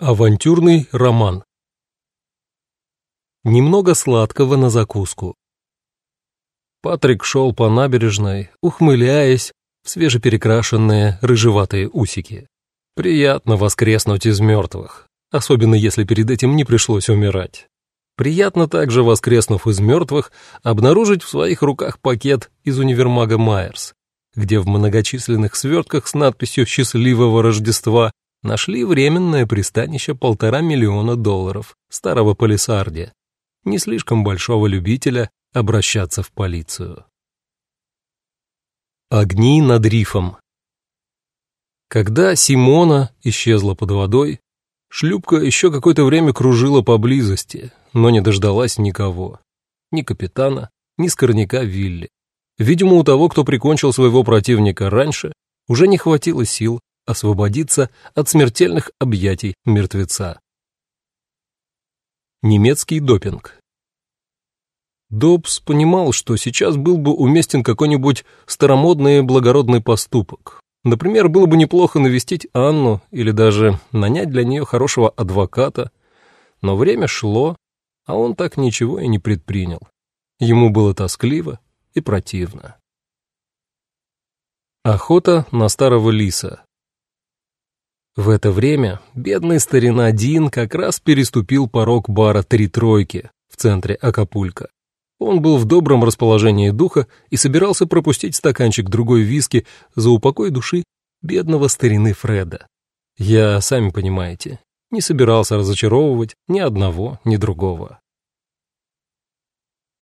Авантюрный роман. Немного сладкого на закуску. Патрик шел по набережной, ухмыляясь в свежеперекрашенные рыжеватые усики. Приятно воскреснуть из мертвых, особенно если перед этим не пришлось умирать. Приятно также, воскреснув из мертвых, обнаружить в своих руках пакет из универмага Майерс, где в многочисленных свертках с надписью «Счастливого Рождества» нашли временное пристанище полтора миллиона долларов старого полисардия, не слишком большого любителя обращаться в полицию. Огни над рифом Когда Симона исчезла под водой, шлюпка еще какое-то время кружила поблизости, но не дождалась никого. Ни капитана, ни скорняка Вилли. Видимо, у того, кто прикончил своего противника раньше, уже не хватило сил освободиться от смертельных объятий мертвеца. Немецкий допинг Добс понимал, что сейчас был бы уместен какой-нибудь старомодный благородный поступок. Например, было бы неплохо навестить Анну или даже нанять для нее хорошего адвоката. Но время шло, а он так ничего и не предпринял. Ему было тоскливо и противно. Охота на старого лиса в это время бедный старина Дин как раз переступил порог бара «Три тройки» в центре Акапулько. Он был в добром расположении духа и собирался пропустить стаканчик другой виски за упокой души бедного старины Фреда. Я, сами понимаете, не собирался разочаровывать ни одного, ни другого.